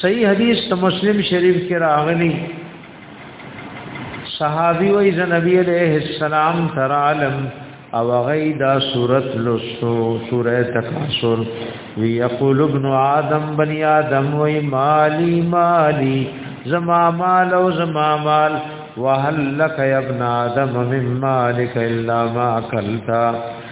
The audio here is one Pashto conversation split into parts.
صحیح حدیث ته مسلم شریف کې راغلی صحابي وای ز نبی علیہ السلام تر عالم او غیدا صورت لسو سوره تکاثر وی یقول ابن آدم بنی آدم وی مالی مالی زما مال او زما مال وهل لك يا ابن آدم من مالك الا ما اكلت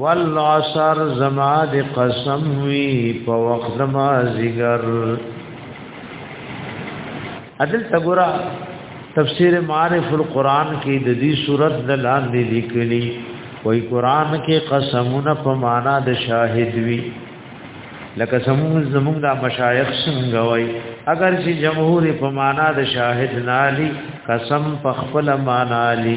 والعصر زما د قسم وی په وخت ما زیګر عدل تګورا تفسیر معارف القرآن کې د دې صورت د لاندې لیکلي وای قرآن کې قسمونه په معنا د شاهد وی لکه سمون زمونږ د مشایخ څنګه وای اگر چې جمهور په معنا د شاهد نالی قسم په خپل معنا لی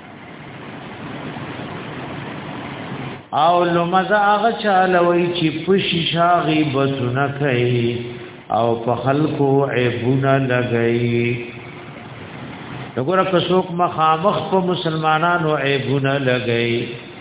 او لمزه هغه چاله وی چې پشي شاغي بسونه کوي او په خلکو عیبونه لګي وګوره که څوک مخامخ په مسلمانانو عیبونه لګي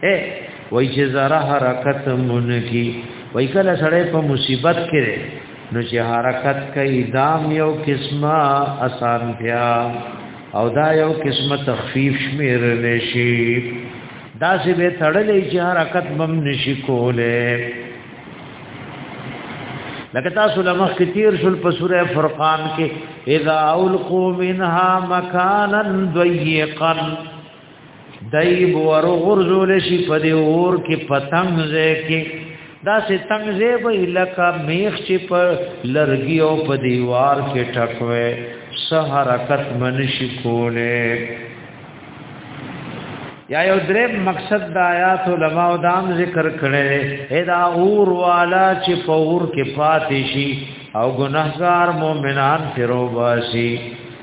اے وای چې زرا حرکت مون کی وای کله سړی په مصیبت کې نو چې حرکت کوي دام یو قسمه اسانتیا او دا یو قسمه تخفیف شمیر نشي دا چې به تړلې چې حرکت بم نشي کوله لکه تاسو لمخ کې تیر شول په سوره فرقان کې اذا القوا منها مکانا ضيقا دایب ور غرزول شي په دې اور کې پتنګ زه کې دا سه تنگ زه به لکه میخ چې په لرګي او په دیوار کې ټکوي سه حرکت منشي کوله یا یو درې مقصد د آیات علماء دام ذکر کړي ادا اور والا چې په اور کې پاتې شي او ګناهګار مؤمنان پرو باسي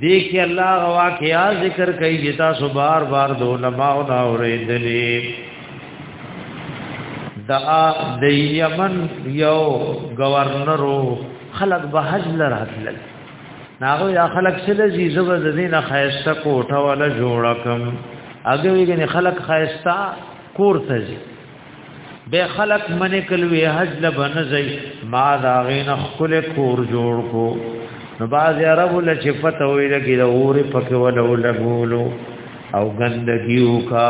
دیکھ الله غوا کیا ذکر کوي چې تاسو بار بار د علماء او اوریدلې دا د یمن یو گورنرو خلق به حج لراتل ناغو یا خلق سره زی زبر د دینه خیسته کوټه ولا جوړکم اګه ویګنی خلق خیسته کور ته ځي به خلق من کلوی حج لبنزی ما دا غین خپل کور جوړ کو نو باز عرب ول چې پته وی لګی دا اور پکې ولو لګولو او ګندګیو کا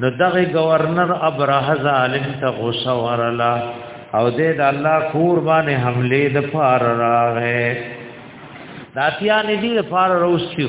نو دغه گورنر ابراه ظالم ته غوسه ورلا او دې د الله کور باندې حمله د فار راغې داتیا ندی د فار روسیو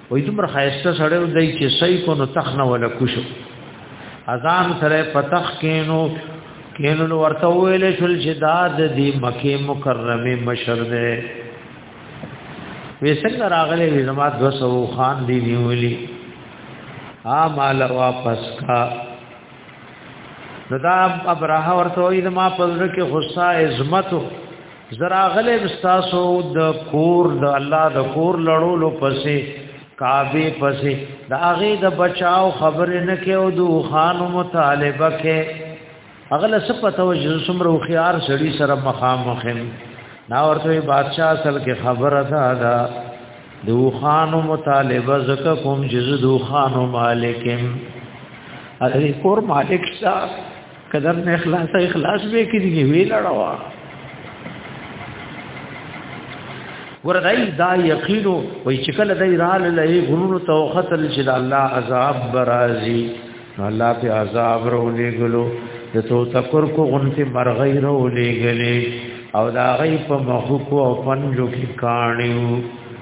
وې دومره خایسته سره ودی چې صحیح کو نو تخنه ولا کوشو اذان سره پتخ کینو کینو نو ورته ویل شول چې دا د دې مکه مکرمه مشر ده وې څنګه راغلي وې زما 200 خان دی نیولې ها مال واپس کا نو دا ابراهه ورته وې زما په ځل کې غصه عظمت زراغله استاسو د کور د الله د کور لړولو پسې کعبه پسې د هغه د بچاو خبرې نه کې او د خان مطالبه کې اغله سپته و چې سمرو خيار سړي سره مخامخم نا ورته بادشاہ اصل کې خبره ده دا د خان مطالبه زکه کوم چې د خان مالکم اغه کور مالک شاه قدر نه اخلاص اخلاص به کې دی وی لړوا وردای دا یقین وای چې کله دای رال لې غرور تو قتل چې الله عذاب برازي الله په عذاب رولې غلو د تو تکر کو غنته مرغې رولې غلې او دا غي په مخ کو او پنجو کې کانیو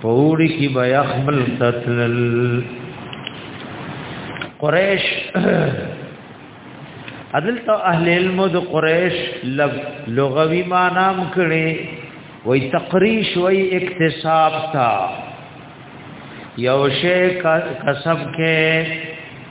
پوری کی بیا خپل تتلل قریش عدل تو اهل علم د قریش لب لغوی معنام کړي وای تقریش وای اکتساب تا یو شی کسب کې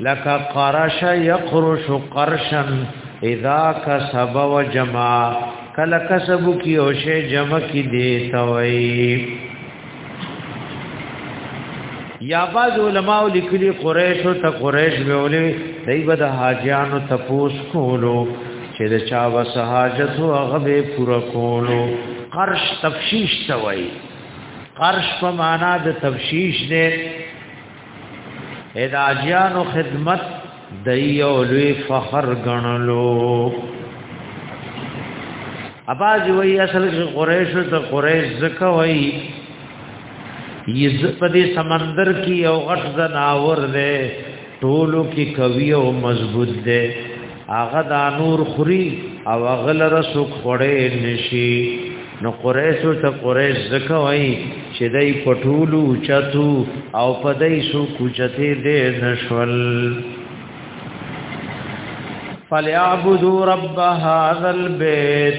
لك قرش يقرش قرشا اذا كسب وجمع کله کسب کی او شی جمع کی دی توي یا باز علماء لیکلی قریش ته قریش ویولې دای بد حاجیانو تپوس کولو چې د چا وس حاجت او هغه به پورا کولو قرش تفشیش توي قرش په معنا د تفشیش دی اداجیانو خدمت د یو لوی فخر غنلو اباز وی اصل کې قریش ته قریش زکه وی یز په دې سمندر کې یو غټ زناور دی ټولو کې کوي او مضبوط دی هغه دا نور خوري او هغه لره سوک خړې نشي نو قریش ته قریش زکوي چې دای پټولو چتو او پدای سو کوچته دې نشول فلیعبدوا رب هذا البيت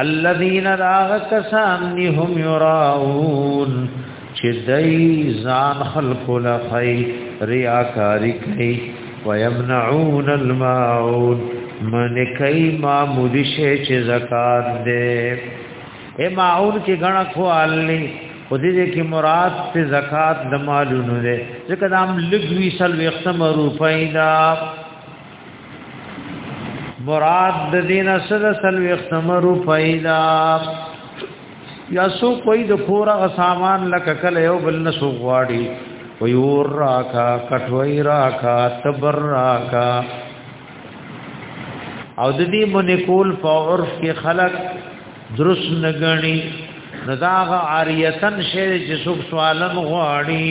الذين راغتسان هم يراون چې دای ځان خلق لخی ریاکاری کوي ويمنعون الماعون من کوي معمول شي چې زکات ده اے معون کې غنا خو علي خو دې کې مراد ته زکات د مالونو ده ځکه دام لګوي سل وختم روپیدا مراد د دین اصل سل وختم روپیدا یا سو کوئی د کور غ سامان لکه کله یو بل نسو غواړي ویور راکا کټوي راکا تبر راکا او د دې باندې کول په عرف کې خلق درس نګنی نزاغ عاریتن شی چې څوک سوالن غواړي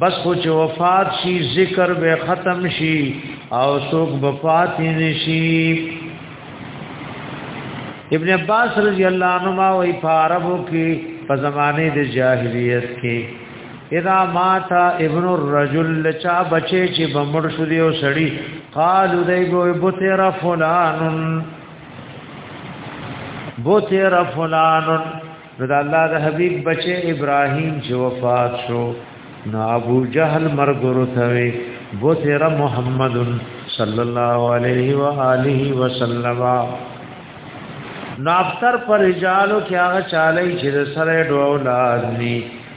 بس خو چې وفات شي ذکر به ختم شي او څوک وفات نشي ابن عباس رضی الله عنهما وی فاربو کې په زمانه د جاهلیت کې اذا مات ابن الرجل لچا بچي چې بمړ شو دی او سړی قالو دی بو بوتر فلان بوتر فلان نو د الله د حبيب بچي ابراهيم چې وفات شو نو ابو جهل مرګ ورته بوتر محمد صلی الله علیه و آله وسلم نو اکثر پر رجالو کې هغه چاله چې سره ډول لازمي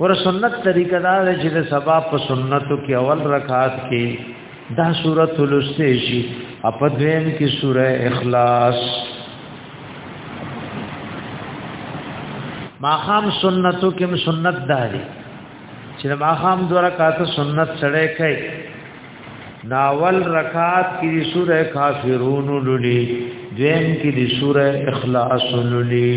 ور سنت طریقه دا چې د سبا په سنتو کې اول رکعات کې دا سورۃ الاستی شي په دویم کې سوره اخلاص ماخام سنتو کې سنت داري چې ماخام دوه رکعات سنت سره کوي ناول رکعات کې سوره کافرون لولي دویم کې سوره اخلاص لولي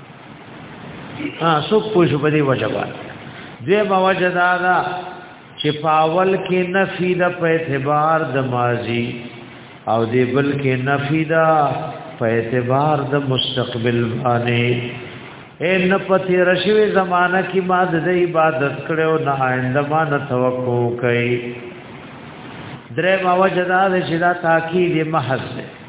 ها سو پوښ په دې وجبا دې ما وجدا دا چې پاول کې نفي د په اعتبار د ماضي او دې بل کې نفي دا په اعتبار د مستقبل باندې اے نه پتی رشوي زمانہ کې ما د عبادت کړو نه آینده ما نه توقع کوي درې ما وجدا دې چې دا تاکید محض ده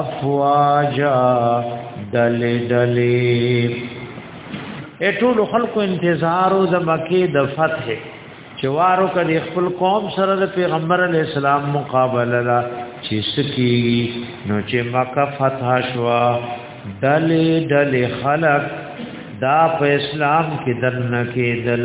افواجا دل دل اټول خلق انتظار او د مکه د فتح چوارو کدي خپل قوم سره د پیغمبر علی السلام مقابله لا چې سکی نو چې مکه فتح شوا دل دل خلق دا په اسلام کې دنه کې دل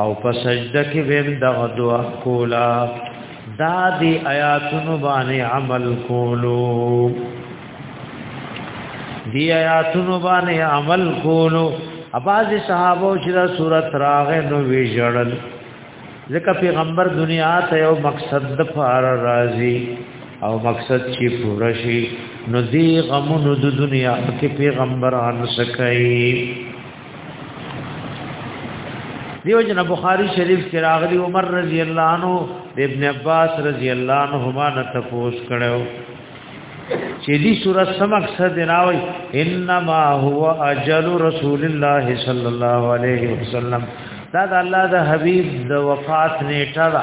او په سجده کې ویم دغه دعا کولا دا دی آیاتونو باندې عمل کولو دی آیاتونو باندې عمل کولو اباز صحابه چې دا صورت راغې نو وی جړل ځکه پیغمبر دنیا ته یو مقصد د فار راضي او مقصد چې پوره شي نو دی غمونو د دنیا کې پیغمبران سکه دیو جن بخاری شریف کې راغلی عمر رضی الله عنه د ابن عباس رضی الله عنهما نه تفوس کړو چې دې سورۃ سم مقصد راوي انما هو اجل رسول الله صلی الله علیه وسلم دا د الله د حبیب د وفات نیټه ده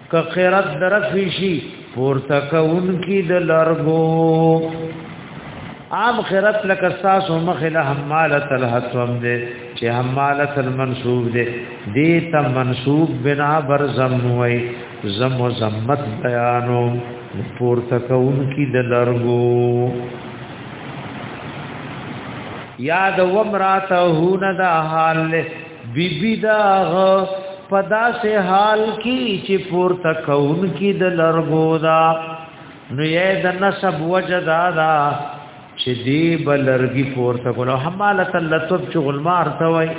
که خیرت درکړي شي پورته کوونکی د لرګو عام خیرت لکه تاسو مخه له حماله الحتم دې چې حماله المنصوب دې دې ته منصوب بنا بر زم وای زم و زمت بیانو پورته کوونکی د لرګو یاد و مراته نه د حال له بی بی دا پدا سے حال کی چې پور تکون کی د لرغو دا نو یې د نسب وجدا دا چې دی بلرګي پور تکون او حمالت اللطف چې غلمار ته وای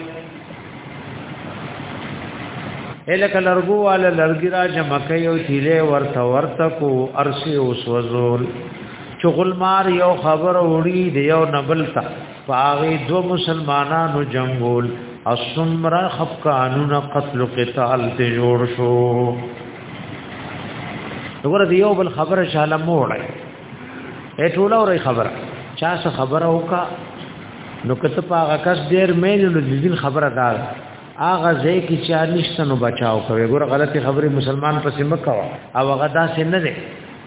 الک لرغو والا لرګي را جمع کوي او تیله ورته ورته کو ارسي اوس وزول چې غلمار یو خبر وړي دی یو نبل تا پاغي دو مسلمانانو جنگول اسمرا خف قانون قتل قتال ته جوړ شو وګوره دی یو بل خبره شاله موړه اے ټوله اورې خبره چا څه خبره وکا نو کته پاغه کس ډیر مین نو د دین خبره دار اغه ځای کی چا نشته نو بچاو کوي ګوره غلطي خبره مسلمان پسې مکوا او هغه داسې نه ده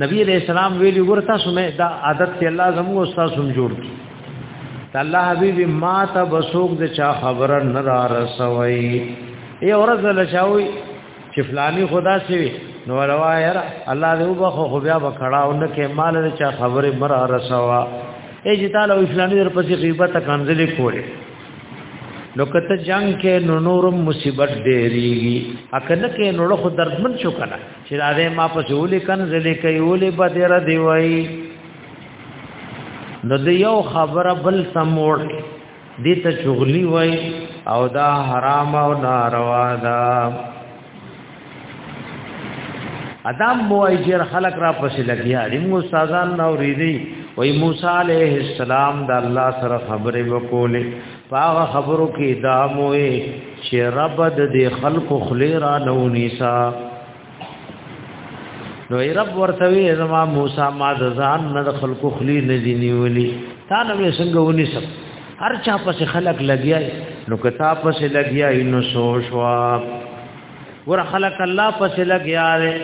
نبی علیہ السلام ویلی ورته سمه دا عادت ته الله زموږ استاد سم جوړ کی الله حبیب ما ته بسوک د چا خبره نه را رسوي ای اورز له چاوي چې فلانی خدا سی نو ولوا یار الله دې وبخو خو بیا وکړاو نه کې مال د چا خبره مر رسوا ای چې تعالی فلانی در پسې غیبت کنځلې کوله نو کته جنگ کې نو نورم مصیبت ډېریږي اکه نه کې نو خو دردمن شو کنه چې دا دې ما په سولې کنز لیکي ولې بدر دی وای نو د یو خبره بل سموړ دې ته چغلی وای او دا حرام او ناروا ده ادم موایجر خلق را پسې لګیا دي مو استادان نو ریدي وای موسی علیہ السلام د الله سره خبرې وکولې پاغه خبرو کې دا موې چې رب د دې خلکو خلیرا نو نیسا نو ای رب ورته وی زما موسی ما د ځان نه د خلکو خلی نه دی نیولی تا نه مې څنګه ونی سب هر چا پس خلق لګیای نو کتا پس لګیای نو سوشوا ور خلق الله پس لګیاره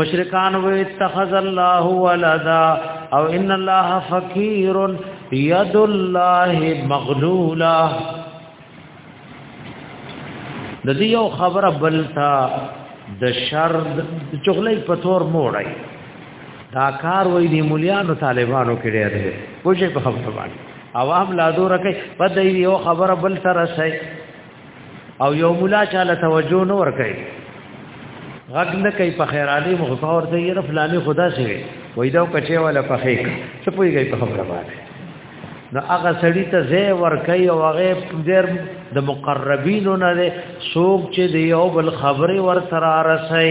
مشرکان و اتخذ الله ولدا او ان الله فقير يد الله مغلولا د دې یو خبره بلتا د شر چغلې په تور موړی دا کار وې دی مليانو طالبانو کې ډېر دی پوښې په خبره باندې عوام لا دور کې په دې یو خبره بل سره شي او یو مولا چاله توجه نه ور کوي غږ نه کوي په خیرالي مغفا ورته یې رفلاني خدا شي وای دا کچې ولا په خېک څه پويږي په خبره باندې نو هغه سړی ته زه ور کوي او هغه ډېر د مقربینو نه سوق چې دی او بل خبره ور سره رسي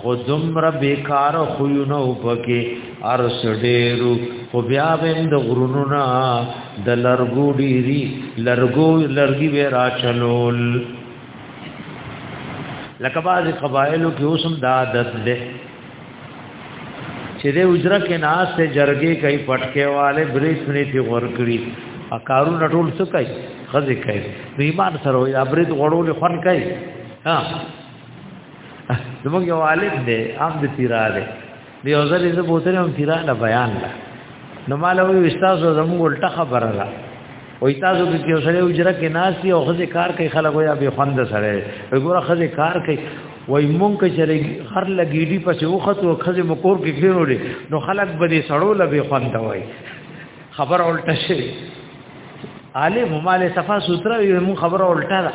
خودمر بیکار خوینو پکې ارس ډیرو خو بیا وند غرونو نا د لرګو ډیری لرګو لرګي به را چلول لکه باز قبایلو کې اوسم دا عادت ده چې د اجره کې ناس ته جرګې کوي پټکې والے بریس نه تی ور کړی اکارو نټول څه کوي خزه کوي ایمان سره وي ابرید غړول خون کوي ها زموږ یو عالم دی عام د تیرا دی دی او زری زه بوتل هم تیرا نه بیان ده نو مال وی استاد زموږ الټه خبره ده وای تاسو کې یو سره اجره کې ناشي او خزه کار کوي خلک ویا به خوند سره وګوره خزه کار کوي وای مونږ کې چې هر لګیډي پسې وخت او خزه مکور کې کېنولې نو خلک به دې سړو لبه خوند وای خبر الټه شي عالم مال صفا سوتره وي مون خبره الټه ده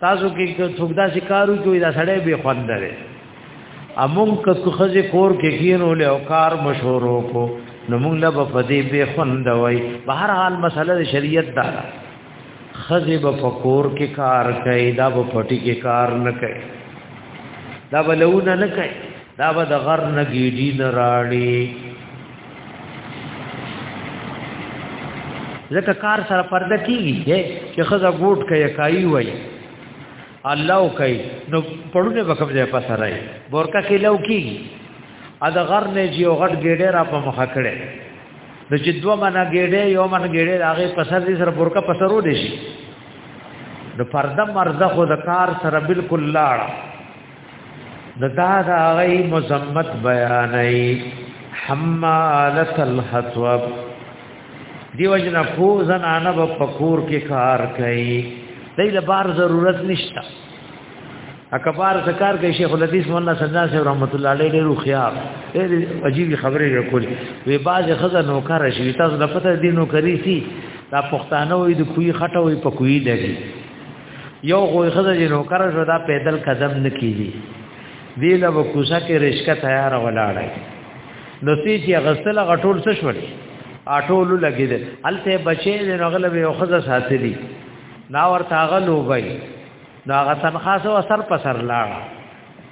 تاسو کې څوک دا شکارو کوي دا سړی به خوند لري امون که خزه کور کې کینو له او کار مشورو کو نو موږ له په دې به خوند وای په هر حال مسله شریعت دا خزه په فکور کې کار کوي دا په پټي کې کار نه کوي دا بلونه نه کوي دا به د غر نه ګیډی نه راړي ځکه کار سره پرده کیږي چې خزه ګوټ کوي کای وای الله کوي نو پړونه وکم ځای پسرای بورکا کې لو کیږي ا د غر نه جی او غټ ګیډه را په مخه کړي نو چې دوه منا ګیډه یو منا ګیډه هغه پسر دي سره بورکا پسرو دي شي نو پرده مرزه خو د کار سره بالکل لاړه نو دا دا غي مزمت بیانای حمالت الحطب دی وجنا خو زنانه په پکور کې کار کوي دای د بار ضرورت نشته اکبار ذکر کوي شیخ الحدیث مولانا سجاد صاحب رحمت الله علیه ډیرو خيار ډېر عجیب خبرې وکړي وی باز خزه نوکر شي تاسو د پته دینو کری سي دا پښتانه وي د کوی خټه وي په کوی دګي یو غوی خزه جنو کر شو دا پیدل قدم نکیږي دی له کوسه کې رشکه تیار ولاړای نو تی چې غسل غټول څه شول اټول لګید الته بچی د نغلب یو خزه ساتلی نا ورته غلو وای دا غتن خاصو اثر پسر لاړه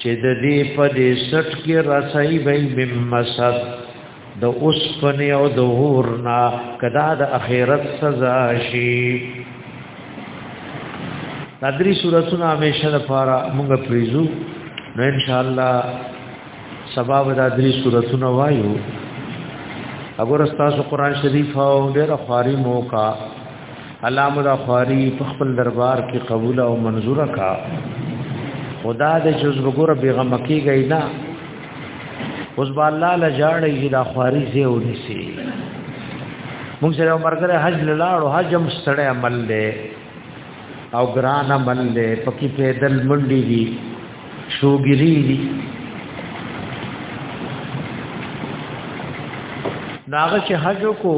چې د دې په دې سټ کې رسای به مم مسد د اوسپنه او د هورنا کدا د اخرت سزا شي تدری سورتونه همیشه لپاره موږ پریزو نو ان شاء الله سبا به د دې سورتونه وایو اگر استاسو قران شریف او ډېر خواري موکا الله مو دا خواري په خپل دربار کې قبول او منزور کا خدا دې چې اوس وګوره بیغم کېږي نه اوس با الله لجاړې چې دا خواري زه ونیسي موږ سره مرګره حج لاړو حج هم سړې عمل له او ګران عمل له پکې پیدل منډي دي شوګری دي ناغه چې حج کو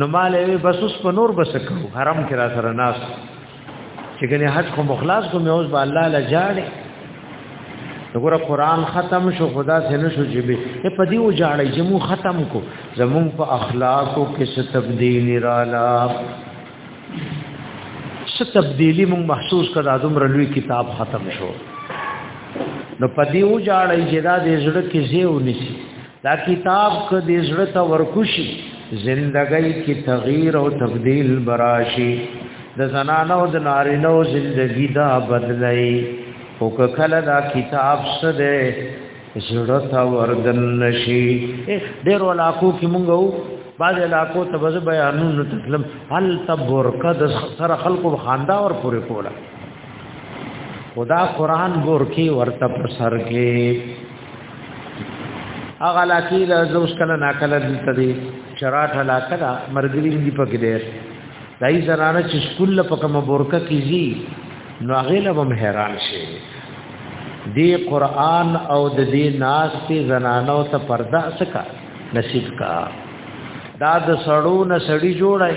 نو مال وی بس اوس په نور بس کو حرم کې را سره ناس چې کنه حج خو مخلاص کو مې اوس به الله لجاړي وګوره قران ختم شو خدا سره نه شو جيبي په دې و جاړي چې مو ختم کو زمون په اخلاقو کې څه تبديل رااله څه تبديلي مون محسوس کړه د عمر لوی کتاب ختم شو نو په دې و جاړي چې دا دې زړه کې زیو نشي دا کتاب که د زړه ته ورکوشي زندګۍ کې تغییر او تبديل براشي د زنانو د نارینو زندګي دا بدلای او که کله دا کتاب سره زړه ته وردن نشي ډېر علاقو کې مونږ وو بعض علاقو ته وځ بیانونه تکلم هل تبرکه د سره خلکو خاندا اور پوره کوله خدا قران ګور کې ورته پر سر کې هغه علاقې له زوس کله ناکله دي ته دي چراټ علاقه دا مرګري دي پکې ډېر دای زنانه چې سکول په کومه بورکه کیږي نو هغه له هم حیران شي دی قران او د دې ناس ته زنانو ته پرده سکا نصیب کا دا د سړو نه سړی جوړای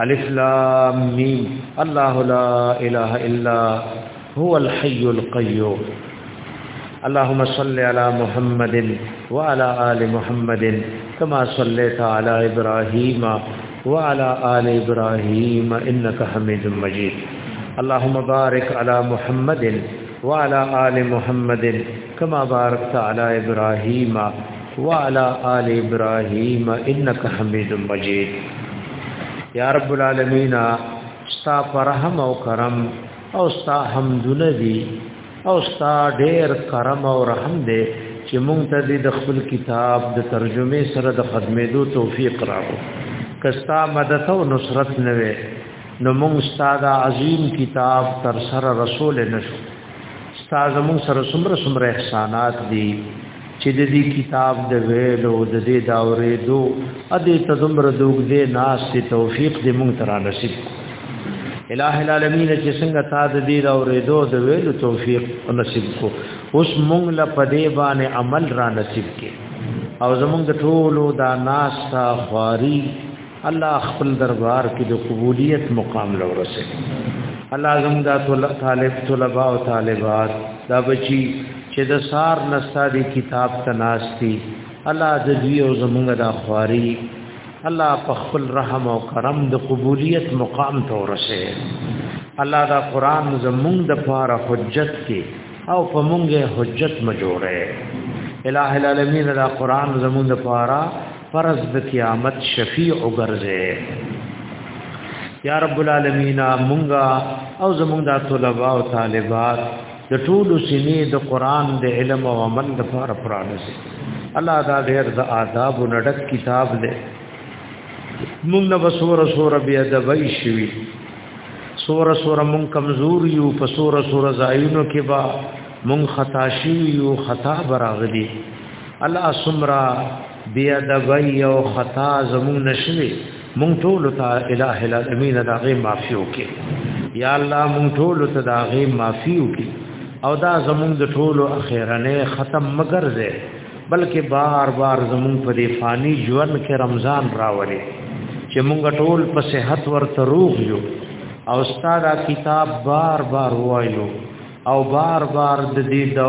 الف لام ميم الله لا إله إلا هو الحي القيوم اللهم صل على محمد وعلى آل محمد كما صليت على إبراهيم وعلى آل إبراهيم إنك حميد مجيد اللهم بارك على محمد وعلى آل محمد كما باركت على ابراهيم وعلى آل ابراهيم انك حميد مجيد يا رب العالمين ستا فرحم او کرم او ستا حمدونه دي او ستا ډېر کرم او رحم دي چې مونږ ته د خپل کتاب د ترجمه سره د خدمتو توفیق راو کستا مدد او نصرت نه وي نو مونږ ستا د عظیم کتاب تر سره رسول نشو ستا زمون سره سمره سمره احسانات دي چې د دې کتاب د ویلو د دې داورې دو ا دې تزمر دوګ دې ناس ته توفیق دې مونږ تر نصیب الہ العالمین چې څنګه تا د دې داورې دو د ویلو توفیق نصیب کو اوس مونږ لا پدې باندې عمل را نصیب کې او زمونږ ټولو دا ناس تا خواري الله خپل دربار کې د قبولیت مقام لورسه الله زموږ طالب طلباء او طالبات دا بچي چې د سار نستادي کتاب تناستی الله د دوی او زموږ د خواري الله په خپل رحم او کرم د قبولیت مقام ته ورسه الله دا قران زموږ د پاره حجت کې او په موږ حجت مجوره الہ العالمین دا قران زموږ د پاره فرض د قیامت شفیع وګرځي یا رب العالمین مونږه او زمونږ د طلباء او طالبات د ټول سینې د قران د علم او عمل لپاره پرانسي الله دا ډېر د آداب او نډک کتاب دی مونږ نو سور سور بیا د وای شوی سور سور مونږ کمزور یو په سور سور زایونو کې با مونږ خطا شي یو خطا براغلي الله سمرا بیا د وی او خطا زمون نشوي مونږ ټول ته الٰه العالمین دا غي معافي وکي یا الله مونږ ټول ته دا غي معافي وکي او دا زمون د ټول اخیرنه ختم مگر زه بلکې بار بار زمون په دی فانی ژوند کې رمضان راوړي چې مونږ ټول په صحت ورته روغ یو او استاد کتاب بار بار وایو او بار بار د دې د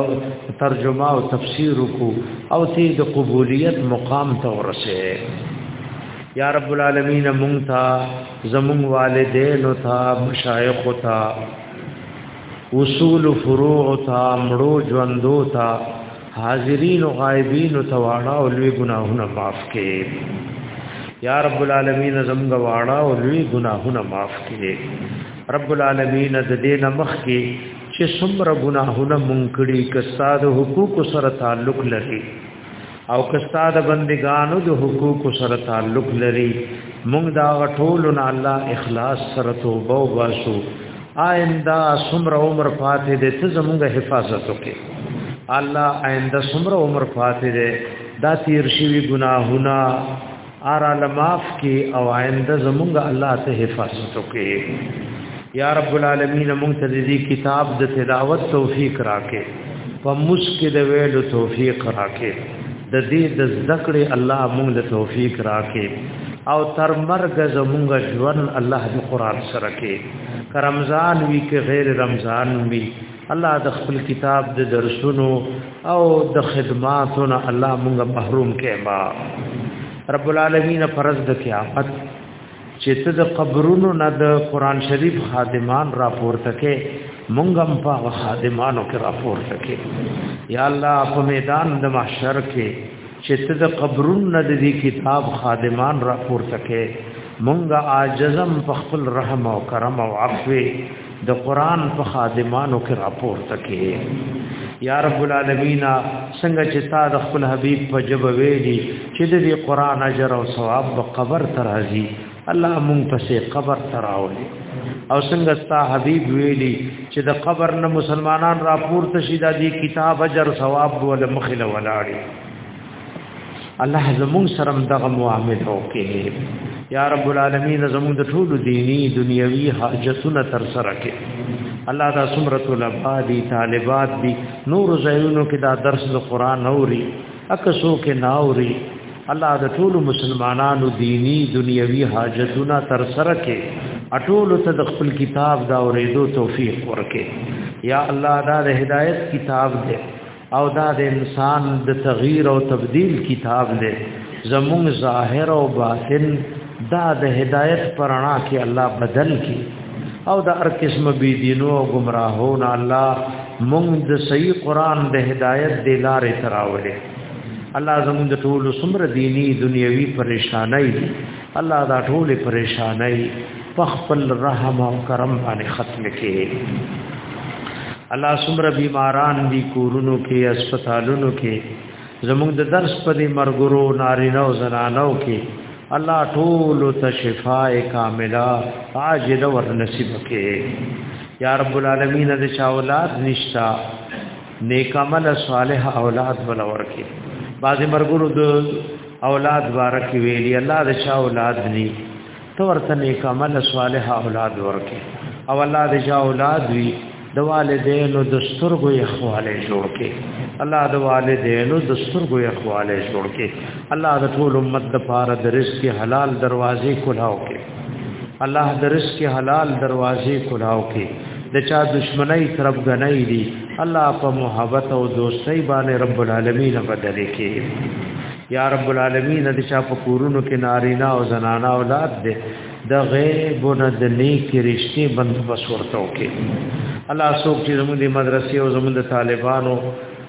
ترجمه او تفسیر کو او تی د قبولیت مقام ته ورسه یا رب العالمین مونږ تا زمون والدین او تا مشایخ او تا اصول فروع او تا مړو ژوندو تا حاضرین او غایبین او تواړه او لوی ګناهونه معاف کړي یا رب العالمین زمونږ واړه او لوی ګناهونه معاف کړي رب العالمین د دې نمخ کې چې څومره ګناهونه مونږ کړي کستا د حقوق سره تعلق لري او کستا د بندګانو د حقوق سره تعلق لري مونږ دا غټول نه الله اخلاص سره توبه واسو آئنده څومره عمر فاتح دې ته زمونږه حفاظت وکړي الله آئنده څومره عمر فاتح دې دا تیر شوی ګناهونه ارا لماف کی او آینده زمونږ الله ته حفاظت وکړي یا رب العالمین مونږ ته دې کتاب د تلاوت توفیق راکې په مشک د ویلو توفیق راکې د دې د ذکر الله مونږ له توفیق راکې او تر مرګ زمونږ ژوند الله د قران سره کې رمضان وی کې غیر رمضان وی الله د خپل کتاب د درسونو او د خدماتو نه الله مونږه محروم کما رب العالمین فرض د قیامت چې ته د قبرونو نه د قران شریف خادمان راپورته کې مونږه په خادمانو کې راپورته کې یا الله په میدان د محشر کې چې ته د قبرونو نه د کتاب خادمان راپورته کې مونږه عاجزم په خپل رحم او کرم او عفو د قران په خادمانو کې راپور تکې یا رب العالمین څنګه چې تا د خپل حبیب په جواب ویلي چې د دې قران اجر او ثواب په قبر ترازی الله مونږ پسې قبر تراولي او څنګه ستا حبيب ویلي چې د قبر نه مسلمانان راپور ته شي د دې کتاب اجر ثواب ول مخله ولاړي الله زمون سره دغه معامله وکړي یا رب العالمین زمون د ټول دینی دنیوي حاجتونه تر سره کړي الله دا سمرت الابا دي طالبات دي نور زینو کې دا درس د قران اوري اکسو کې ناوري الله د ټول مسلمانانو دینی دنیوي حاجتونه تر سره کړي اټول ته د خپل کتاب دا اورېدو توفیق ورکړي یا الله دا د هدایت کتاب دی او دا د انسان د تغییر او تبديل کتاب دی زمون ظاهر او باطن دا د هدایت پرانا کې الله بدل کی او دا هر قسم بی دینو او گمراهون الله مونږ د صحیح قران د هدایت د لارې تراولې الله زموږ د ټول سمر دینی دنیوي پریشانای الله دا ټول پریشانای فخپل رحم او کرم باندې ختم کړي الله سمره بیماران دي کورونو کې هسپتالونو کې زموږ د درس په دې مرګرو نارینه او زنانو کې الله ټول ته شفاء کامله عاجل ور نصیب کړي یا رب العالمین د چا اولاد نشتا نیک عمل صالح اولاد ول ورکی بعضی مرګونو د اولاد بارک ویلی الله د چا اولاد نی تو ورته نیک عمل صالح اولاد ورکه او الله دې جا اولاد وی د والدینو د سترګو اخواله جوړ کې الله د والدینو د سترګو اخواله جوړ کې الله د ټول امت د پاره د رزق حلال دروازې کلاو کې الله د رزق حلال دروازې کلاو کې د چا دشمنی طرف غنۍ دي الله په محبت او دوستۍ باندې رب العالمین بدلې کې یا رب العالمین د چا په کورونو کې نارینا او زنانا اولاد دې د غیب نه د نیک رشتي بندوبس ورته وکي الله سوک چې زموږ د مدرسې او زموږ د طالبانو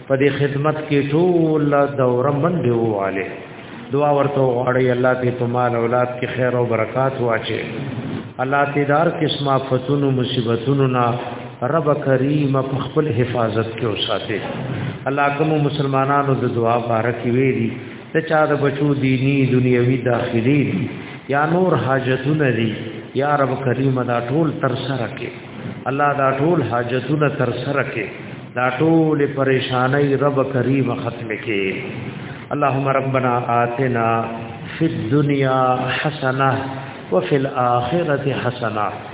په دې خدمت کې ټول دوره منډه واله دعا ورته غواړي الله دې په مال اولاد کې خیر او برکات واچي الله دې دار قسمه فتونو مصیبتونو نه رب کریم په خپل حفاظت کې اوساته الله کوم مسلمانانو د دعا بارک ویری د چا د بچو دینی دنیوي داخلي دي یا نور حاجتونه دي یا رب کریم دا ټول تر سره کې الله دا ټول حاجتونه تر سره کې دا ټول پریشانای رب کریم ختم کې اللهم ربنا آتنا فی الدنیا حسنه وفي الاخره حسنه